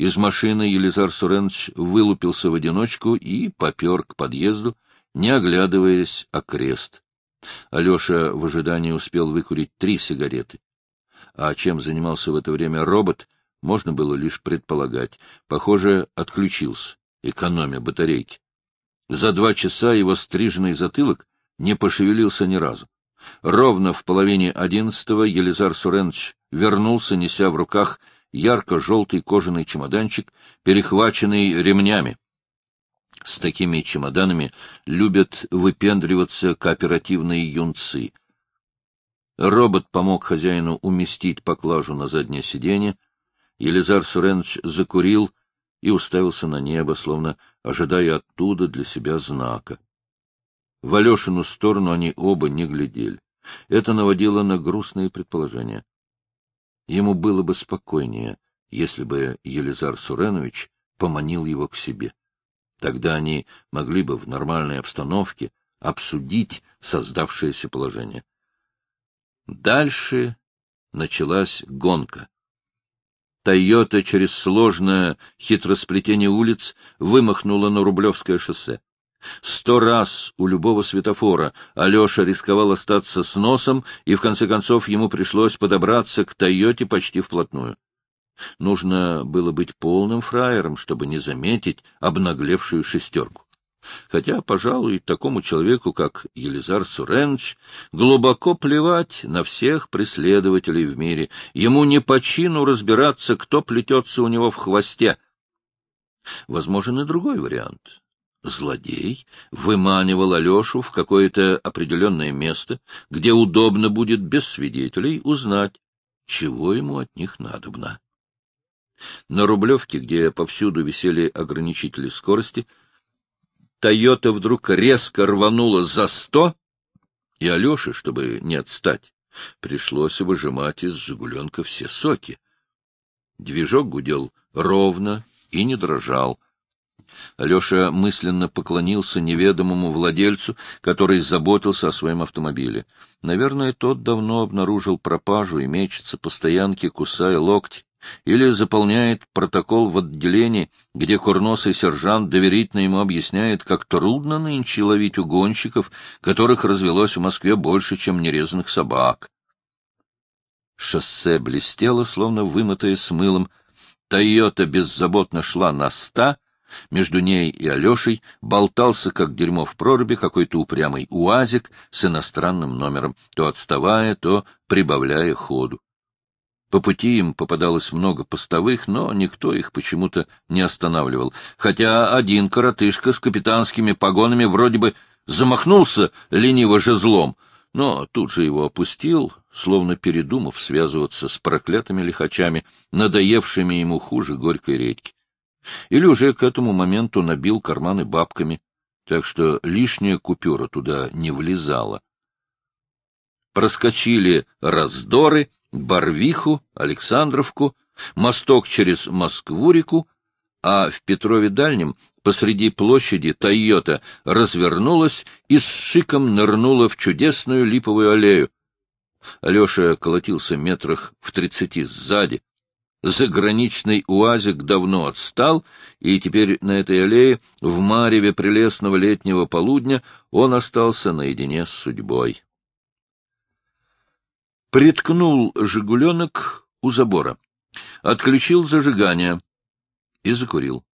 Из машины Елизар Суренович вылупился в одиночку и попер к подъезду, не оглядываясь окрест. Алеша в ожидании успел выкурить три сигареты. А чем занимался в это время робот, можно было лишь предполагать. Похоже, отключился, экономя батарейки. За два часа его стриженный затылок не пошевелился ни разу. Ровно в половине одиннадцатого Елизар Суренович вернулся, неся в руках ярко-желтый кожаный чемоданчик, перехваченный ремнями. С такими чемоданами любят выпендриваться кооперативные юнцы. Робот помог хозяину уместить поклажу на заднее сиденье. Елизар Суренович закурил и уставился на небо, словно ожидая оттуда для себя знака. В Алешину сторону они оба не глядели. Это наводило на грустные предположения. Ему было бы спокойнее, если бы Елизар Суренович поманил его к себе. Тогда они могли бы в нормальной обстановке обсудить создавшееся положение. Дальше началась гонка. «Тойота» через сложное хитросплетение улиц вымахнула на Рублевское шоссе. Сто раз у любого светофора Алеша рисковал остаться с носом, и в конце концов ему пришлось подобраться к «Тойоте» почти вплотную. Нужно было быть полным фраером, чтобы не заметить обнаглевшую шестерку. Хотя, пожалуй, такому человеку, как Елизар Суренч, глубоко плевать на всех преследователей в мире. Ему не по чину разбираться, кто плетется у него в хвосте. Возможен и другой вариант. Злодей выманивал Алешу в какое-то определенное место, где удобно будет без свидетелей узнать, чего ему от них надобно. На Рублевке, где повсюду висели ограничители скорости, Тойота вдруг резко рванула за сто, и Алёше, чтобы не отстать, пришлось выжимать из «Жигуленка» все соки. Движок гудел ровно и не дрожал. Алеша мысленно поклонился неведомому владельцу, который заботился о своем автомобиле. Наверное, тот давно обнаружил пропажу и мечется по стоянке, кусая локти или заполняет протокол в отделении, где курносый сержант доверительно ему объясняет, как трудно нынче ловить угонщиков, которых развелось в Москве больше, чем нерезанных собак. Шоссе блестело, словно вымытое с мылом. Тойота беззаботно шла на ста, между ней и Алешей болтался, как дерьмо в проруби, какой-то упрямый уазик с иностранным номером, то отставая, то прибавляя ходу. По пути им попадалось много постовых, но никто их почему-то не останавливал, хотя один коротышка с капитанскими погонами вроде бы замахнулся лениво жезлом, но тут же его опустил, словно передумав связываться с проклятыми лихачами, надоевшими ему хуже горькой редьки. Или уже к этому моменту набил карманы бабками, так что лишняя купюра туда не влезала. Проскочили раздоры, Барвиху, Александровку, мосток через Москву-реку, а в Петрове-Дальнем посреди площади «Тойота» развернулась и с шиком нырнула в чудесную липовую аллею. Алеша колотился метрах в тридцати сзади. Заграничный уазик давно отстал, и теперь на этой аллее, в мареве прелестного летнего полудня, он остался наедине с судьбой приткнул «Жигуленок» у забора, отключил зажигание и закурил.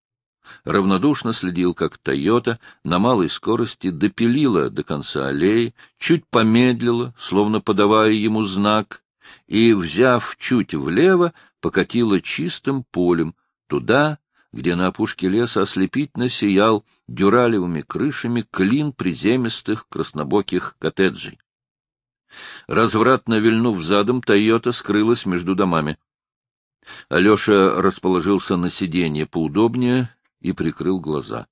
Равнодушно следил, как «Тойота» на малой скорости допилила до конца аллеи, чуть помедлила, словно подавая ему знак, и, взяв чуть влево, покатила чистым полем туда, где на опушке леса ослепительно сиял дюралевыми крышами клин приземистых краснобоких коттеджей. Развратно вильнув задом, Тойота скрылась между домами. Алеша расположился на сиденье поудобнее и прикрыл глаза.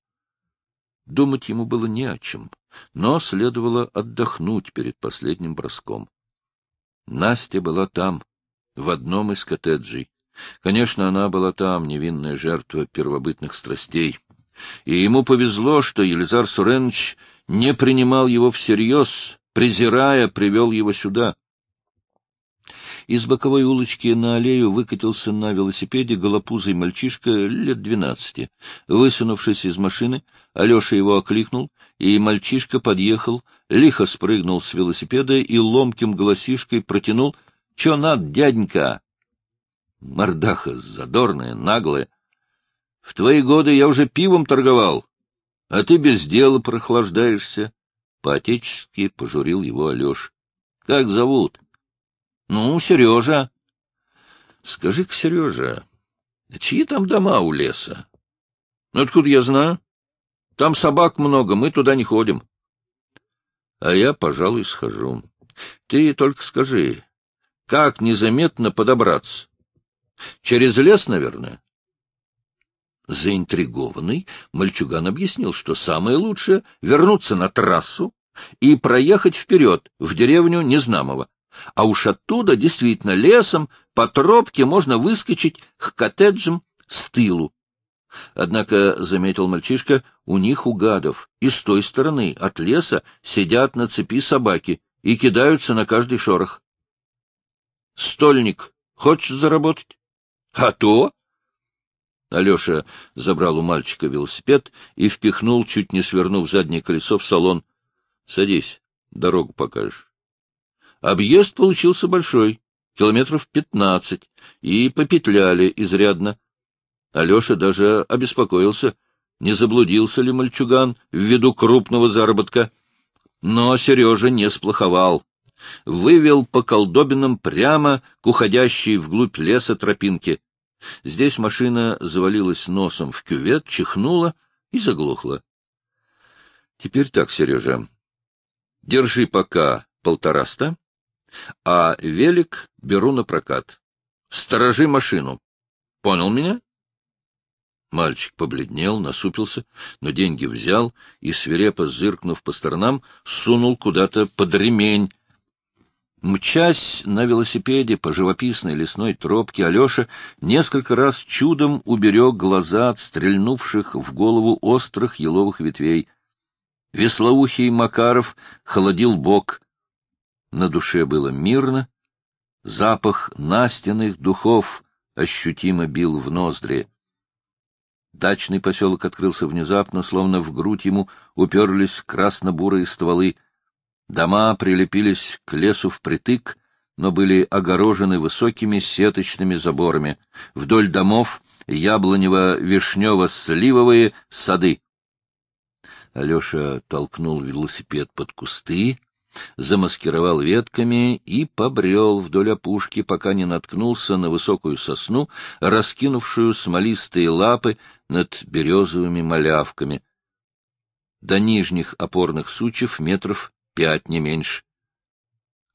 Думать ему было не о чем, но следовало отдохнуть перед последним броском. Настя была там, в одном из коттеджей. Конечно, она была там, невинная жертва первобытных страстей. И ему повезло, что Елизар Суренович не принимал его всерьез презирая, привел его сюда. Из боковой улочки на аллею выкатился на велосипеде голопузый мальчишка лет двенадцати. Высунувшись из машины, Алеша его окликнул, и мальчишка подъехал, лихо спрыгнул с велосипеда и ломким голосишкой протянул — Чё над, дяденька? Мордаха задорная, наглая. В твои годы я уже пивом торговал, а ты без дела прохлаждаешься. По-отечески пожурил его Алеша. — Как зовут? — Ну, Сережа. — Скажи-ка, Сережа, чьи там дома у леса? — Ну, откуда я знаю? Там собак много, мы туда не ходим. — А я, пожалуй, схожу. Ты только скажи, как незаметно подобраться? Через лес, наверное? Заинтригованный, мальчуган объяснил, что самое лучшее — вернуться на трассу и проехать вперед, в деревню Незнамова. А уж оттуда, действительно, лесом, по тропке можно выскочить к коттеджам с тылу. Однако, — заметил мальчишка, — у них, у гадов, и с той стороны, от леса, сидят на цепи собаки и кидаются на каждый шорох. — Стольник, хочешь заработать? — А то! Алеша забрал у мальчика велосипед и впихнул, чуть не свернув заднее колесо, в салон. — Садись, дорогу покажешь. Объезд получился большой, километров пятнадцать, и попетляли изрядно. Алеша даже обеспокоился, не заблудился ли мальчуган ввиду крупного заработка. Но Сережа не сплоховал. Вывел по колдобинам прямо к уходящей вглубь леса тропинке. Здесь машина завалилась носом в кювет, чихнула и заглохла. — Теперь так, Сережа. Держи пока полтораста, а велик беру на прокат. Сторожи машину. Понял меня? Мальчик побледнел, насупился, но деньги взял и, свирепо зыркнув по сторонам, сунул куда-то под ремень, Мчась на велосипеде по живописной лесной тропке, Алеша несколько раз чудом уберег глаза от стрельнувших в голову острых еловых ветвей. Веслоухий Макаров холодил бок. На душе было мирно. Запах настенных духов ощутимо бил в ноздри. Дачный поселок открылся внезапно, словно в грудь ему уперлись красно-бурые стволы — Дома прилепились к лесу впритык, но были огорожены высокими сеточными заборами. Вдоль домов яблонево-вишнево-сливовые сады. Алеша толкнул велосипед под кусты, замаскировал ветками и побрел вдоль опушки, пока не наткнулся на высокую сосну, раскинувшую смолистые лапы над березовыми малявками. До нижних опорных сучьев метров пять, не меньше.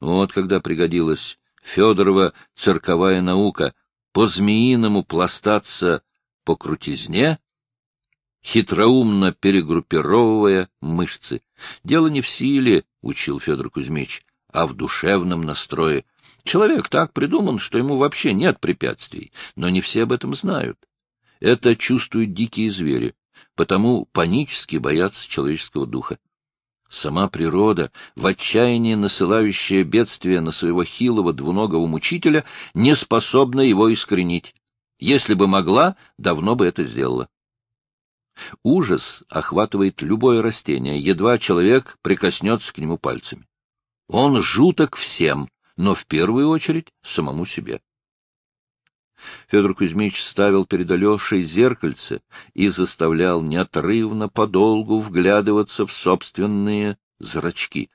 Вот когда пригодилась Федорова цирковая наука по-змеиному пластаться по крутизне, хитроумно перегруппировывая мышцы. Дело не в силе, — учил Федор Кузьмич, — а в душевном настрое. Человек так придуман, что ему вообще нет препятствий, но не все об этом знают. Это чувствуют дикие звери, потому панически боятся человеческого духа. Сама природа, в отчаянии насылающая бедствие на своего хилого двуногого мучителя, не способна его искоренить. Если бы могла, давно бы это сделала. Ужас охватывает любое растение, едва человек прикоснется к нему пальцами. Он жуток всем, но в первую очередь самому себе. Федор Кузьмич ставил перед Алешей зеркальце и заставлял неотрывно подолгу вглядываться в собственные зрачки.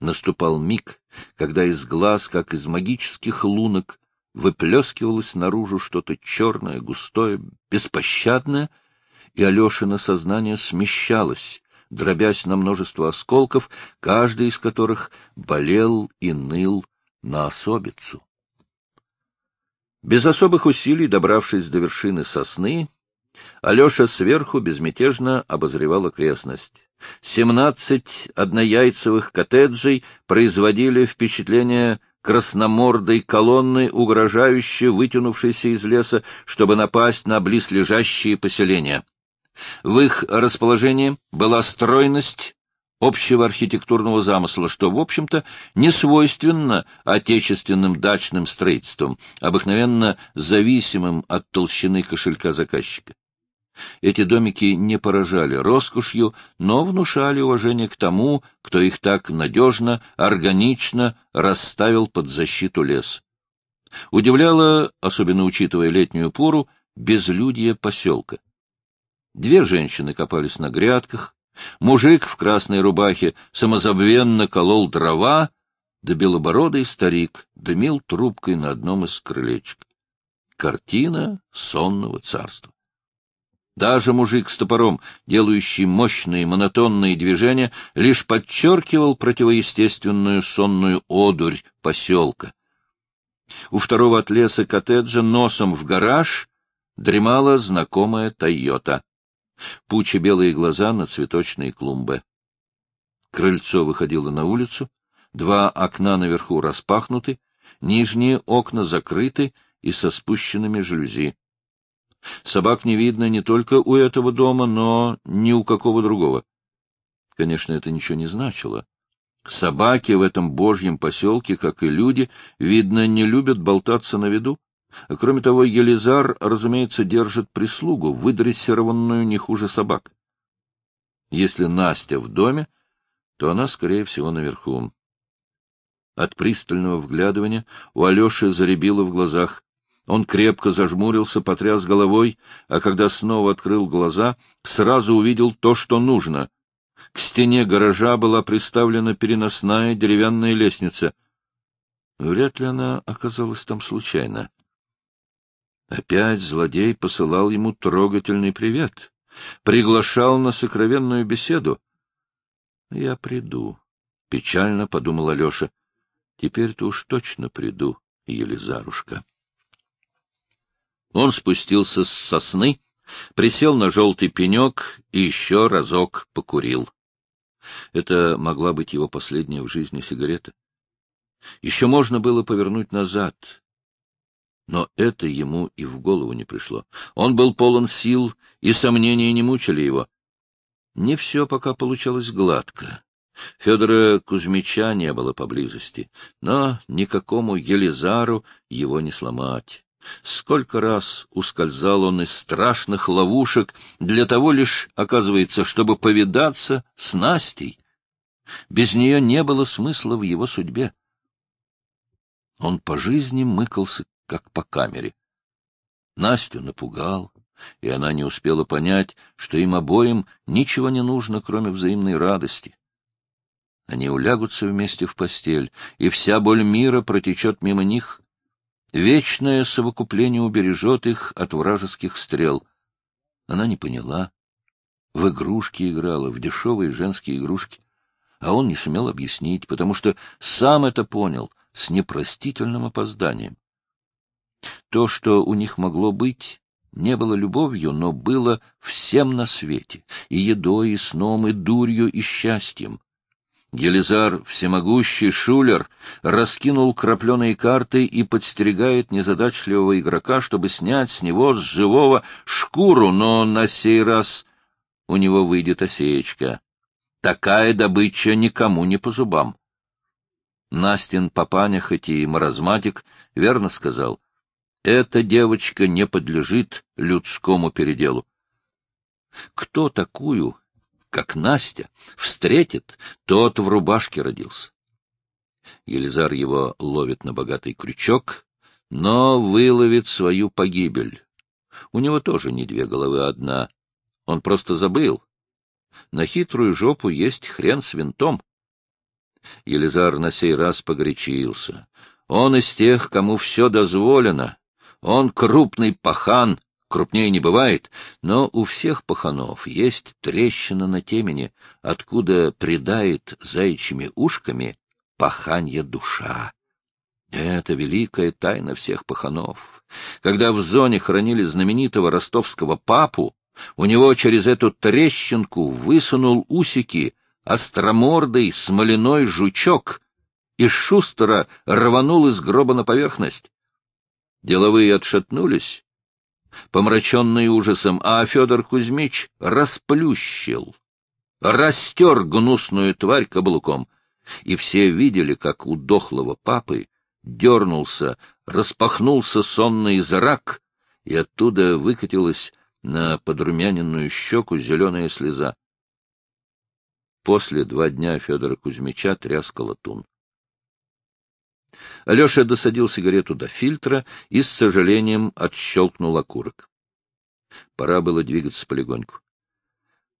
Наступал миг, когда из глаз, как из магических лунок, выплескивалось наружу что-то черное, густое, беспощадное, и Алешина сознание смещалось, дробясь на множество осколков, каждый из которых болел и ныл на особицу. Без особых усилий, добравшись до вершины сосны, Алеша сверху безмятежно обозревал окрестность. Семнадцать однояйцевых коттеджей производили впечатление красномордой колонны, угрожающе вытянувшейся из леса, чтобы напасть на близлежащие поселения. В их расположении была стройность, общего архитектурного замысла, что, в общем-то, не свойственно отечественным дачным строительствам, обыкновенно зависимым от толщины кошелька заказчика. Эти домики не поражали роскошью, но внушали уважение к тому, кто их так надежно, органично расставил под защиту лес. Удивляло, особенно учитывая летнюю пору, безлюдье поселка. Две женщины копались на грядках, мужик в красной рубахе самозабвенно колол дрова, да белобородый старик дымил трубкой на одном из крылечек. Картина сонного царства. Даже мужик с топором, делающий мощные монотонные движения, лишь подчеркивал противоестественную сонную одурь поселка. У второго от леса коттеджа носом в гараж дремала знакомая «Тойота». Пуча белые глаза на цветочные клумбы. Крыльцо выходило на улицу, два окна наверху распахнуты, нижние окна закрыты и со спущенными жалюзи. Собак не видно не только у этого дома, но ни у какого другого. Конечно, это ничего не значило. Собаки в этом божьем поселке, как и люди, видно, не любят болтаться на виду. Кроме того, Елизар, разумеется, держит прислугу, выдрессированную не хуже собак. Если Настя в доме, то она, скорее всего, наверху. От пристального вглядывания у Алеши заребило в глазах. Он крепко зажмурился, потряс головой, а когда снова открыл глаза, сразу увидел то, что нужно. К стене гаража была приставлена переносная деревянная лестница. Вряд ли она оказалась там случайно. Опять злодей посылал ему трогательный привет, приглашал на сокровенную беседу. — Я приду, — печально подумал Алеша. — Теперь-то уж точно приду, Елизарушка. Он спустился с сосны, присел на желтый пенек и еще разок покурил. Это могла быть его последняя в жизни сигарета. Еще можно было повернуть назад, но это ему и в голову не пришло. Он был полон сил, и сомнения не мучили его. Не все пока получалось гладко. Федора Кузьмича не было поблизости, но никакому Елизару его не сломать. Сколько раз ускользал он из страшных ловушек, для того лишь, оказывается, чтобы повидаться с Настей. Без нее не было смысла в его судьбе. Он по жизни мыкался, как по камере. Настю напугал, и она не успела понять, что им обоим ничего не нужно, кроме взаимной радости. Они улягутся вместе в постель, и вся боль мира протечет мимо них — Вечное совокупление убережет их от вражеских стрел. Она не поняла. В игрушки играла, в дешевые женские игрушки. А он не сумел объяснить, потому что сам это понял с непростительным опозданием. То, что у них могло быть, не было любовью, но было всем на свете, и едой, и сном, и дурью, и счастьем. Елизар, всемогущий шулер, раскинул крапленые карты и подстерегает незадачливого игрока, чтобы снять с него, с живого, шкуру, но на сей раз у него выйдет осеечка. Такая добыча никому не по зубам. Настин папаня, хоть и маразматик, верно сказал, эта девочка не подлежит людскому переделу. Кто такую как Настя, встретит, тот в рубашке родился. Елизар его ловит на богатый крючок, но выловит свою погибель. У него тоже не две головы, а одна. Он просто забыл. На хитрую жопу есть хрен с винтом. Елизар на сей раз погорячился. Он из тех, кому все дозволено. Он крупный пахан, крупнее не бывает, но у всех паханов есть трещина на темени, откуда придает заячьими ушками паханья душа. Это великая тайна всех паханов. Когда в зоне хранили знаменитого ростовского папу, у него через эту трещинку высунул усики остромордый смоляной жучок и шустро рванул из гроба на поверхность. Деловые отшатнулись, помраченный ужасом, а Федор Кузьмич расплющил. растер гнусную тварь каблуком. И все видели, как у дохлого папы дернулся, распахнулся сонный зрак, и оттуда выкатилась на подрумяненную щеку зеленая слеза. После два дня Федора Кузьмича тряс колотун. Алеша досадил сигарету до фильтра и с сожалением отщелкнул окурок. Пора было двигаться полегоньку.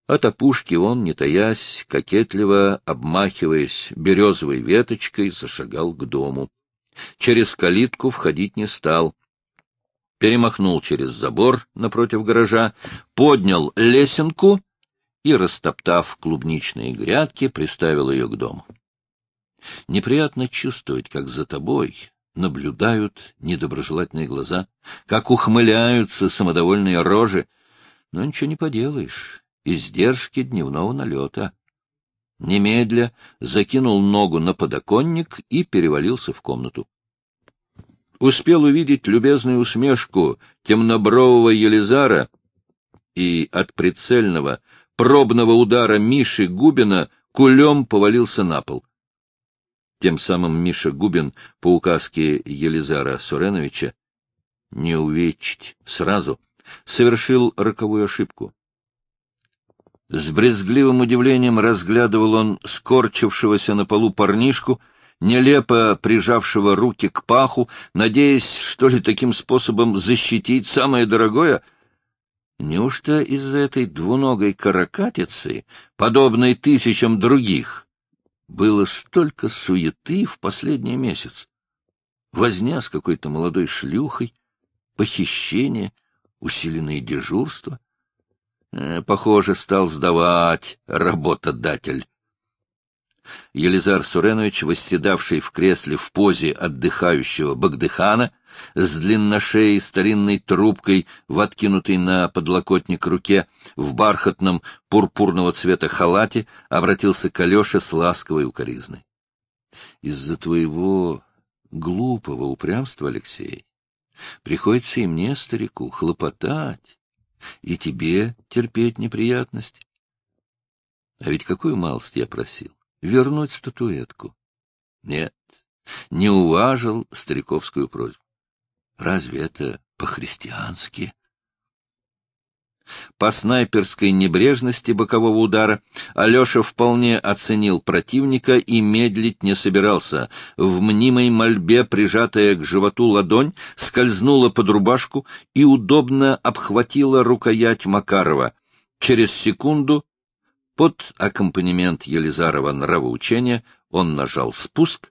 От опушки он, не таясь, кокетливо обмахиваясь березовой веточкой, зашагал к дому. Через калитку входить не стал. Перемахнул через забор напротив гаража, поднял лесенку и, растоптав клубничные грядки, приставил ее к дому. Неприятно чувствовать, как за тобой наблюдают недоброжелательные глаза, как ухмыляются самодовольные рожи, но ничего не поделаешь издержки дневного налета. Немедля закинул ногу на подоконник и перевалился в комнату. Успел увидеть любезную усмешку темнобрового Елизара и от прицельного пробного удара Миши Губина кулем повалился на пол. Тем самым Миша Губин по указке Елизара Суреновича не увечить сразу совершил роковую ошибку. С брезгливым удивлением разглядывал он скорчившегося на полу парнишку, нелепо прижавшего руки к паху, надеясь, что ли, таким способом защитить самое дорогое. Неужто из-за этой двуногой каракатицы, подобной тысячам других, было столько суеты в последний месяц? Возня с какой-то молодой шлюхой, похищение, усиленные дежурства — Э, похоже, стал сдавать работодатель. Елизар Суренович, восседавший в кресле в позе отдыхающего Багдыхана, с длинношеей старинной трубкой, в откинутой на подлокотник руке, в бархатном пурпурного цвета халате, обратился к Алёше с ласковой укоризной. — Из-за твоего глупого упрямства, Алексей, приходится и мне, старику, хлопотать и тебе терпеть неприятности. А ведь какую малость я просил? Вернуть статуэтку. Нет, не уважил стариковскую просьбу. Разве это по-христиански? По снайперской небрежности бокового удара Алеша вполне оценил противника и медлить не собирался. В мнимой мольбе, прижатая к животу ладонь, скользнула под рубашку и удобно обхватила рукоять Макарова. Через секунду, под аккомпанемент Елизарова нравоучения, он нажал спуск.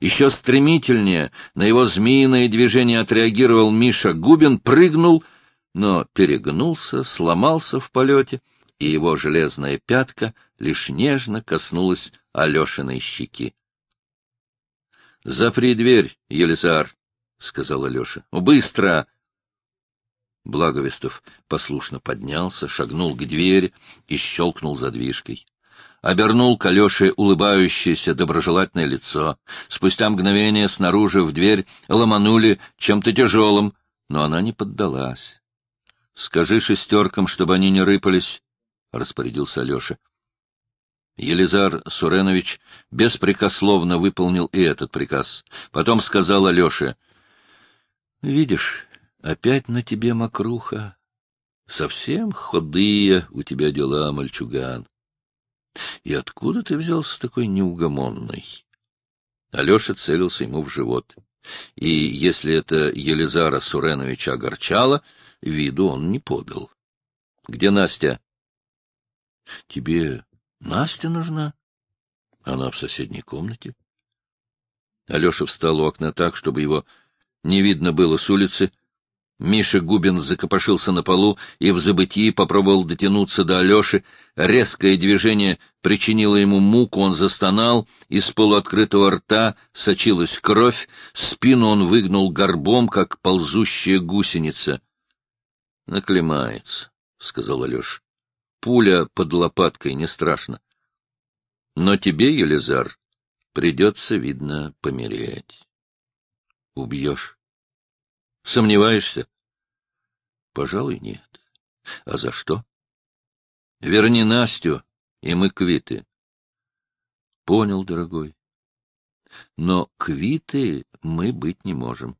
Еще стремительнее на его змеиное движение отреагировал Миша Губин, прыгнул — но перегнулся, сломался в полете, и его железная пятка лишь нежно коснулась Алешиной щеки. — Запри дверь, Елизар, — сказал Алеша. — Быстро! Благовестов послушно поднялся, шагнул к двери и щелкнул задвижкой. Обернул к Алёше улыбающееся доброжелательное лицо. Спустя мгновение снаружи в дверь ломанули чем-то тяжелым, но она не поддалась. Скажи шестеркам, чтобы они не рыпались, — распорядился Алеша. Елизар Суренович беспрекословно выполнил и этот приказ. Потом сказал Алёше, — Видишь, опять на тебе мокруха. Совсем ходые у тебя дела, мальчуган. И откуда ты взялся такой неугомонный? Алеша целился ему в живот. И если это Елизара Суреновича огорчало, — виду он не подал. — Где Настя? — Тебе Настя нужна? Она в соседней комнате. Алеша встал у окна так, чтобы его не видно было с улицы. Миша Губин закопошился на полу и в забытии попробовал дотянуться до Алеши. Резкое движение причинило ему муку, он застонал, из полуоткрытого рта сочилась кровь, спину он выгнул горбом, как ползущая гусеница. — Наклемается, — сказал Алеша. — Пуля под лопаткой не страшно. Но тебе, Елизар, придется, видно, помереть. — Убьешь. — Сомневаешься? — Пожалуй, нет. — А за что? — Верни Настю, и мы квиты. Понял, дорогой. Но квиты мы быть не можем.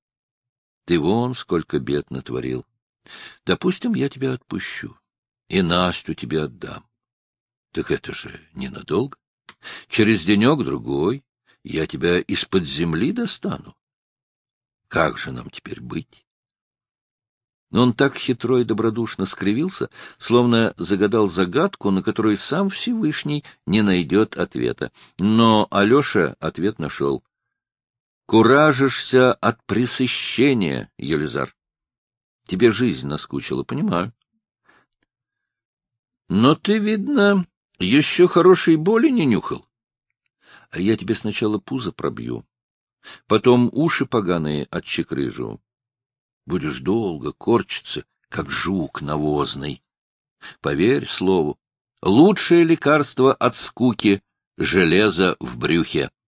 Ты вон сколько бед натворил. Допустим, я тебя отпущу, и Настю тебе отдам. Так это же ненадолго. Через денек-другой я тебя из-под земли достану. Как же нам теперь быть? Но он так хитро и добродушно скривился, словно загадал загадку, на которую сам Всевышний не найдет ответа. Но Алеша ответ нашел. Куражишься от пресыщения, Елизар. Тебе жизнь наскучила, понимаю. Но ты, видно, еще хорошей боли не нюхал. А я тебе сначала пузо пробью, потом уши поганые отчекрыжу. Будешь долго корчиться, как жук навозный. Поверь слову, лучшее лекарство от скуки — железо в брюхе.